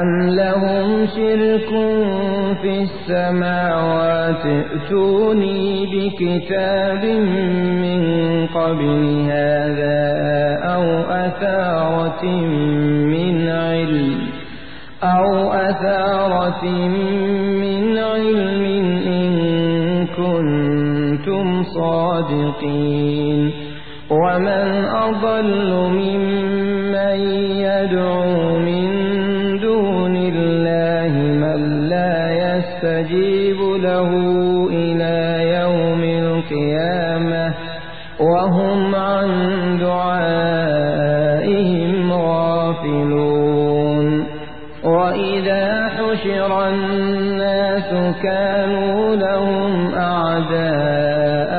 أم لهم شرك في السماوات ائتوني بكتاب من قبل هذا أو أثارة من علم أو أثارة من علم إن كنتم صادقين ومن أضل ممن يدعو وهم عن دعائهم غافلون. وإذا حشر الناس كانوا لهم أعداء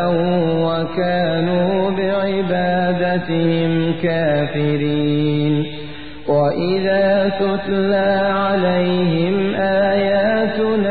وكانوا بعبادتهم كافرين. وإذا تتلى عليهم آياتنا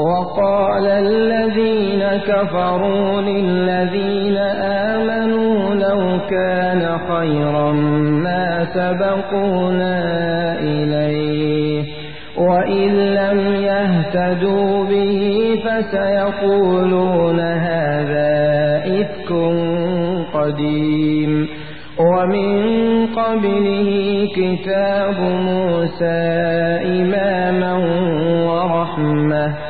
وقال الذين كفروا للذين آمنوا لو كان خيرا ما سبقونا إليه وإن لم يهتدوا به فسيقولون هذا إفك قديم ومن قبله كتاب موسى إماما ورحمة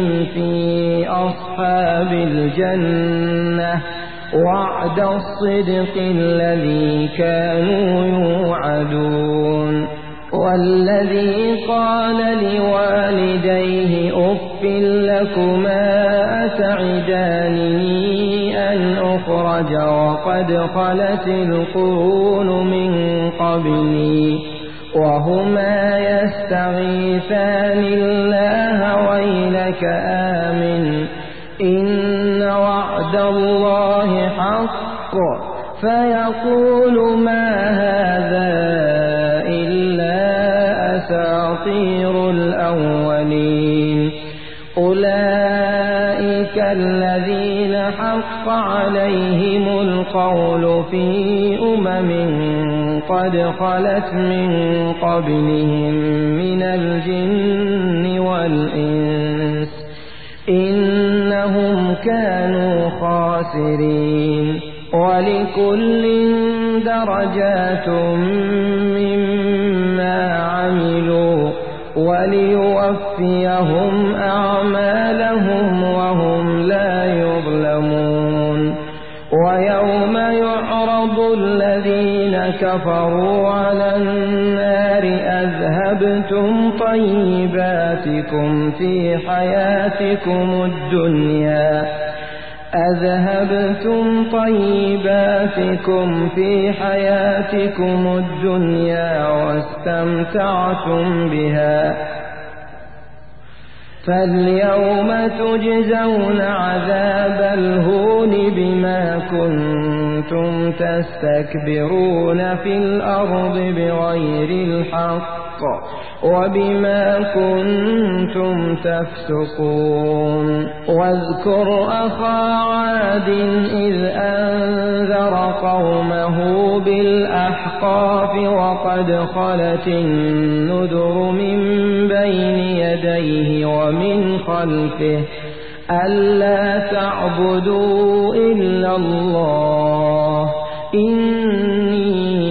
في أصحاب الجنة وعد الصدق الذي كانوا يوعدون والذي قال لوالديه أف لكما أتعداني أن أخرج وقد خلت القرون من قبلي وهما يستغيثان الله ويلك آمن. إن وعد الله حق. فيقول ما هذا إلا أساطير الأولين. أولئك الذين حق عليهم القول في أمم قد خلت من قبلهم من الجن والإنس إنهم كانوا خاسرين ولكل درجات مما عملوا وليوفيهم أعمالهم كفروا على النار أذهبتم طيباتكم في حياتكم الدنيا. أذهبتم طيباتكم في حياتكم الدنيا واستمتعتم بها. فاليوم تجزون عذاب الهون بما كنتم تستكبرون في الأرض بغير الحق. وبما كنتم تفسقون. واذكر أخا عاد إذ أنذر قومه بالأحقاف وقد خلت النذر من بين يديه ومن خلفه ألا تعبدوا إلا الله. إني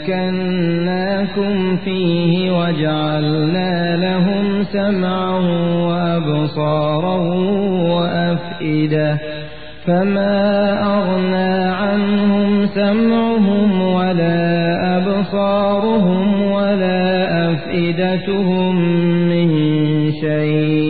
مكناكم فيه وجعلنا لهم سمعا وأبصارا وأفئدة فما أغنى عنهم سمعهم ولا أبصارهم ولا أفئدتهم من شيء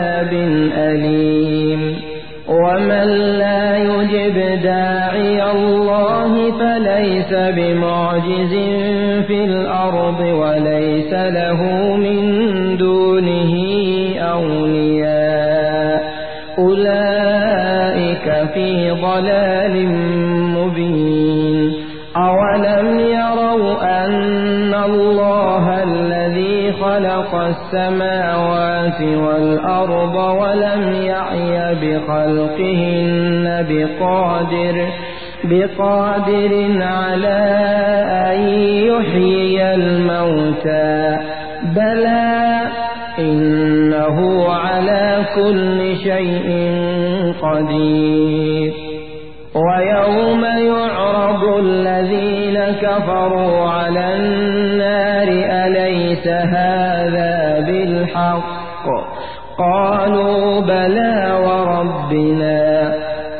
بمعجز في الأرض وليس له من دونه أولياء. أولئك في ضلال مبين. أولم يروا أن الله الذي خلق السماوات والأرض ولم يعي بخلقهن بقادر بقادر على أن يحيي الموتى بلى إنه على كل شيء قدير ويوم يعرض الذين كفروا على النار أليس هذا بالحق؟ قالوا بلى وربنا